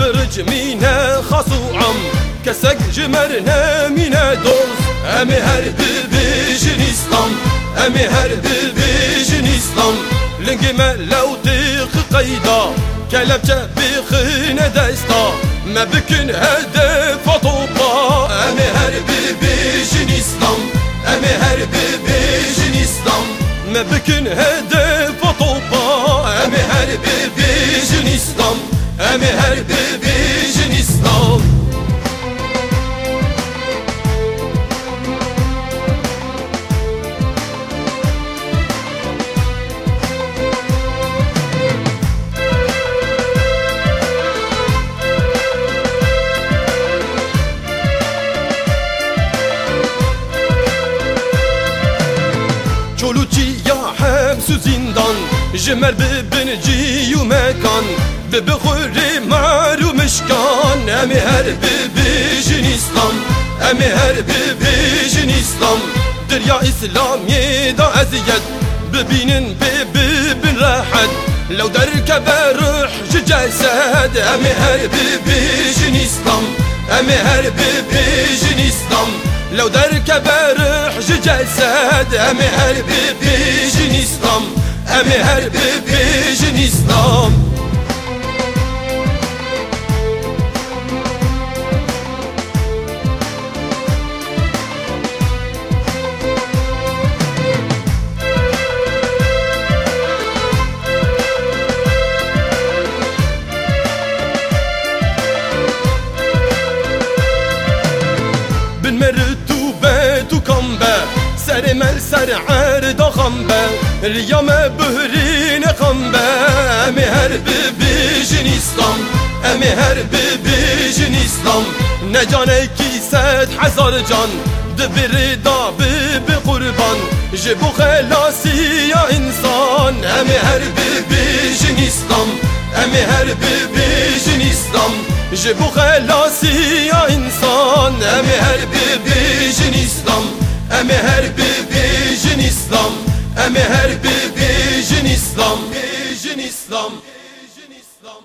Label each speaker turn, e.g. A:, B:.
A: برج مینه خاصو عم. کسک جمر نمینه دوست امی هر ببیجن اسلام امی هر ببیجن اسلام لنگی ملو تیق قیدا کلبچه بخینه دستا ما بکن هدف طوبا امی هر ببیجن اسلام امی هر ببیجن اسلام ما بکن هدف امی هر ببیجن اسلام چولوچی یا حبس و زندان جمر ببن جی و مکان ببخوری مار و مشکان امی هر ببیجن اسلام امی هر ببیجن اسلام دریا اسلامی دا ازیت ببینن ببین راحت لو درك بروح جسد امي هرب بيجن اسلام امي هرب بيجن اسلام لو درك بروح جسد امي هرب بيجن اسلام امي هرب بيجن اسلام سر مل سر عرد خنبه ریام بهرین خنبه امی هر ببیجن اسلام امی هر ببیجن اسلام نجانه کی ست هزار جان. دبر دا بب قربان. جبو خلاصی یا انسان. امی هر ببیجن اسلام امی هر ببیجن اسلام Ji bu xelasiya insan Em her bi bijin İslam. Em her bi bijin İslam Em her bi bijin İslam Bijin İslam Bijin İslam.